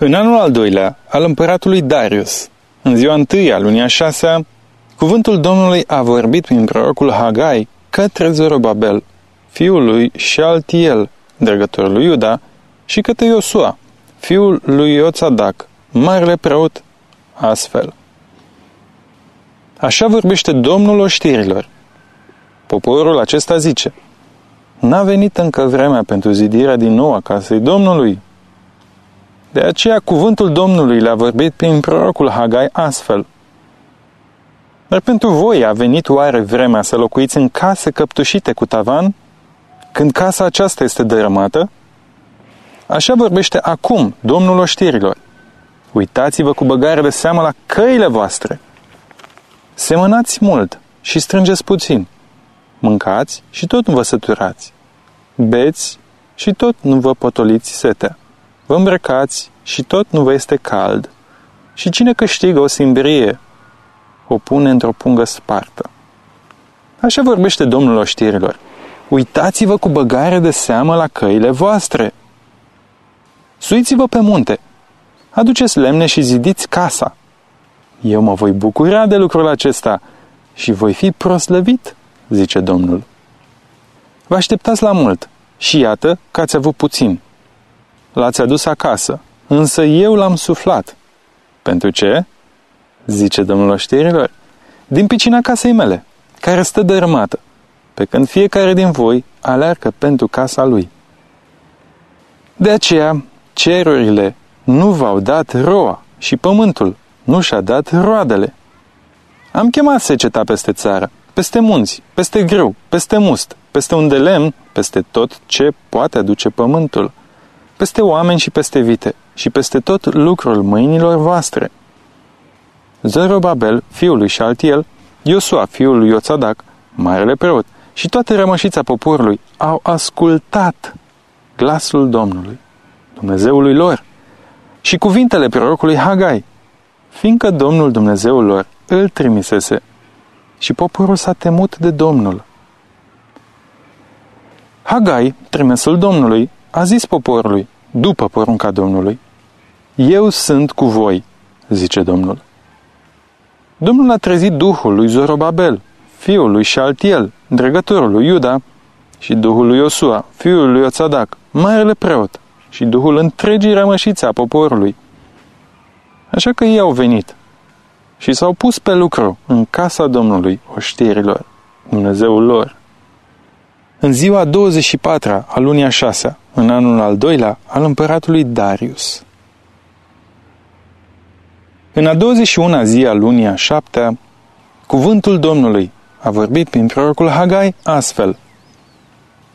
În anul al doilea, al împăratului Darius, în ziua întâi a lunii a șasea, cuvântul Domnului a vorbit prin prorocul Hagai către Zorobabel, fiul lui Shealtiel, dregătorul lui Iuda, și către Iosua, fiul lui Ioțadac, marele preot, astfel. Așa vorbește Domnul oștirilor. Poporul acesta zice, N-a venit încă vremea pentru zidirea din nou a casei Domnului, de aceea cuvântul Domnului le-a vorbit prin prorocul Hagai astfel. Dar pentru voi a venit oare vremea să locuiți în case căptușite cu tavan, când casa aceasta este dărâmată? Așa vorbește acum Domnul oștirilor. Uitați-vă cu băgare de seamă la căile voastre. Semănați mult și strângeți puțin. Mâncați și tot nu vă săturați. Beți și tot nu vă potoliți setea. Vă îmbrăcați și tot nu vă este cald. Și cine câștigă o simbrie, o pune într-o pungă spartă. Așa vorbește Domnul oștirilor. Uitați-vă cu băgare de seamă la căile voastre. Suiți-vă pe munte. Aduceți lemne și zidiți casa. Eu mă voi bucura de lucrul acesta și voi fi proslăvit, zice Domnul. Vă așteptați la mult și iată că ați avut puțin l-ați adus acasă, însă eu l-am suflat. Pentru ce? Zice domnul oștirilor. Din picina casei mele, care stă dărâmată, pe când fiecare din voi alearcă pentru casa lui. De aceea, cerurile nu v-au dat roa și pământul nu și-a dat roadele. Am chemat seceta peste țară, peste munți, peste grâu, peste must, peste unde lemn, peste tot ce poate aduce pământul peste oameni și peste vite și peste tot lucrul mâinilor voastre. Zerobabel, fiul lui Shaltiel, Iosua, fiul lui Ioțadac, marele preot, și toată rămășița poporului au ascultat glasul Domnului, Dumnezeului lor, și cuvintele prorocului Hagai, fiindcă Domnul Dumnezeul lor îl trimisese și poporul s-a temut de Domnul. Hagai, trimisul Domnului, a zis poporului, după porunca Domnului, Eu sunt cu voi, zice Domnul. Domnul a trezit Duhul lui Zorobabel, fiul lui Shaltiel, dregătorul lui Iuda, și Duhul lui Iosua, fiul lui Oțadac, marele preot, și Duhul întregii rămășițe a poporului. Așa că ei au venit și s-au pus pe lucru în casa Domnului oștirilor, Dumnezeul lor. În ziua 24 a lunii a șasea, în anul al doilea al împăratului Darius. În a 21-a zi a lunii a șaptea, cuvântul Domnului a vorbit prin prorocul Hagai astfel.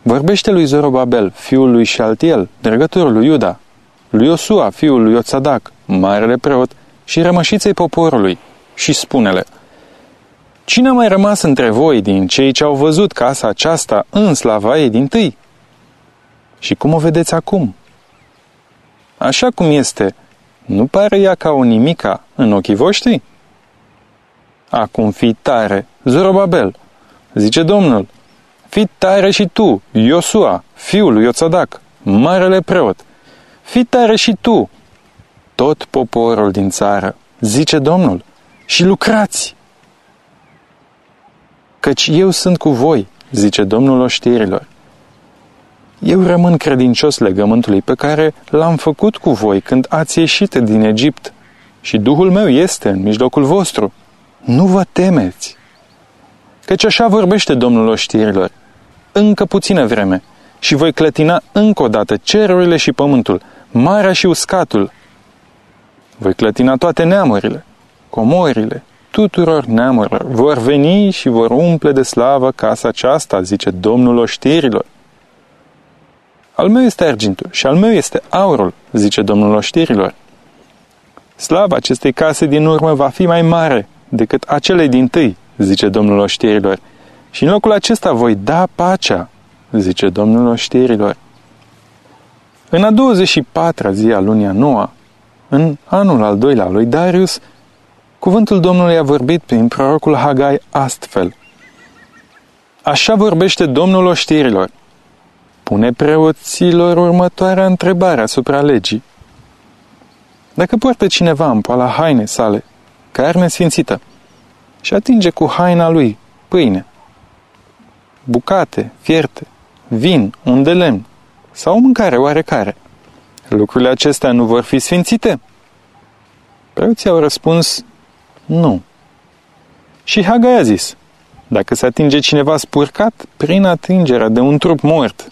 Vorbește lui Zorobabel, fiul lui Shaltiel, dregătorul lui Iuda, lui Iosua, fiul lui Oțadac, marele preot, și rămășiței poporului, și spune-le, Cine a mai rămas între voi din cei ce au văzut casa aceasta în slava ei din tâi? Și cum o vedeți acum? Așa cum este, nu pare ea ca o nimica în ochii voștri? Acum fii tare, Zorobabel, zice Domnul, fii tare și tu, Iosua, fiul lui Ioțadac, marele preot, fii tare și tu, tot poporul din țară, zice Domnul, și lucrați, căci eu sunt cu voi, zice Domnul oștirilor. Eu rămân credincios legământului pe care l-am făcut cu voi când ați ieșit din Egipt și Duhul meu este în mijlocul vostru. Nu vă temeți! Căci așa vorbește Domnul oștirilor. Încă puțină vreme și voi clătina încă o dată cerurile și pământul, marea și uscatul. Voi clătina toate neamurile, comorile, tuturor neamurilor vor veni și vor umple de slavă casa aceasta, zice Domnul oștirilor. Al meu este argintul și al meu este aurul, zice Domnul oștirilor. Slava acestei case din urmă va fi mai mare decât acelei din tâi, zice Domnul oștirilor. Și în locul acesta voi da pacea, zice Domnul oștirilor. În a 24-a zi a lunii a noua, în anul al doilea lui Darius, Cuvântul Domnului a vorbit prin prorocul Hagai astfel. Așa vorbește Domnul oștirilor. Pune preoților următoarea întrebare asupra legii. Dacă poartă cineva în poala haine sale carne sfințită și atinge cu haina lui pâine, bucate, fierte, vin, un de lemn sau mâncare oarecare, lucrurile acestea nu vor fi sfințite? Preoții au răspuns, nu. Și Hagai a zis, dacă se atinge cineva spurcat prin atingerea de un trup mort,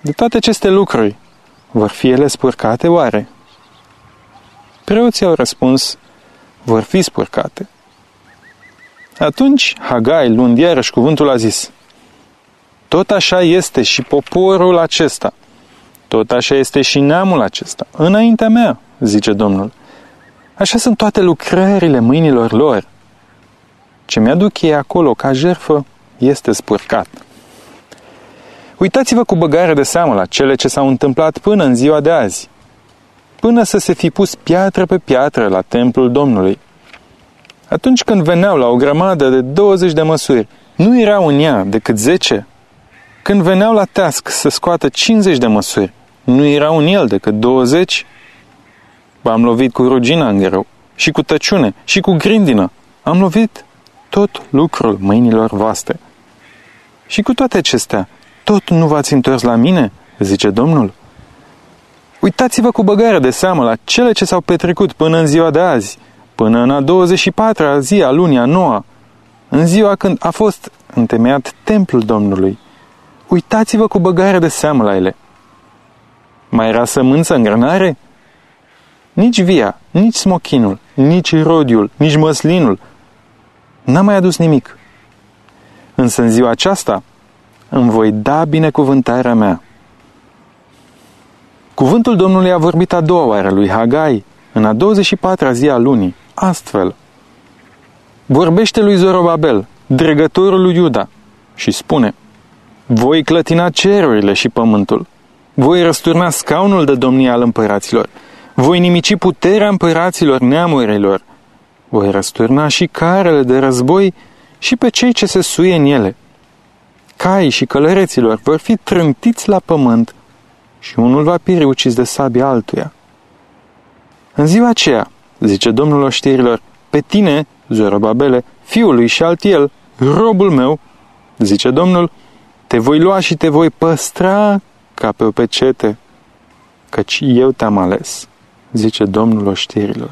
de toate aceste lucruri, vor fi ele spurcate oare? Preoții au răspuns, vor fi spurcate. Atunci Hagai, luând iarăși cuvântul, a zis, Tot așa este și poporul acesta, tot așa este și neamul acesta, înaintea mea, zice Domnul. Așa sunt toate lucrările mâinilor lor. Ce mi-aduc ei acolo ca jerfă este spurcat. Uitați-vă cu băgare de seamă la cele ce s-au întâmplat până în ziua de azi, până să se fi pus piatră pe piatră la templul Domnului. Atunci când veneau la o grămadă de 20 de măsuri, nu erau în ea decât 10. Când veneau la teasc să scoată 50 de măsuri, nu erau în el decât 20. V-am lovit cu rugina în greu, și cu tăciune, și cu grindină. Am lovit tot lucrul mâinilor voastre. Și cu toate acestea, tot nu v-ați întors la mine, zice Domnul. Uitați-vă cu băgare de seamă la cele ce s-au petrecut până în ziua de azi, până în a 24-a zi a lunii a noua, în ziua când a fost întemeiat templul Domnului. Uitați-vă cu băgare de seamă la ele. Mai era sămânță în grănare? Nici via, nici smochinul, nici rodiul, nici măslinul. N-a mai adus nimic. Însă în ziua aceasta îmi voi da binecuvântarea mea. Cuvântul Domnului a vorbit a doua oară lui Hagai, în a 24-a zi a lunii, astfel. Vorbește lui Zorobabel, dregătorul lui Iuda, și spune, Voi clătina cerurile și pământul, voi răsturna scaunul de domnie al împăraților, voi nimici puterea împăraților neamurilor, voi răsturna și carele de război și pe cei ce se suie în ele. Cai și călăreților vor fi trântiți la pământ și unul va pieri ucis de sabia altuia. În ziua aceea, zice Domnul oștirilor, pe tine, Zorobabele, fiului și altiel, robul meu, zice Domnul, te voi lua și te voi păstra ca pe o pecete, căci eu te-am ales, zice Domnul oștirilor.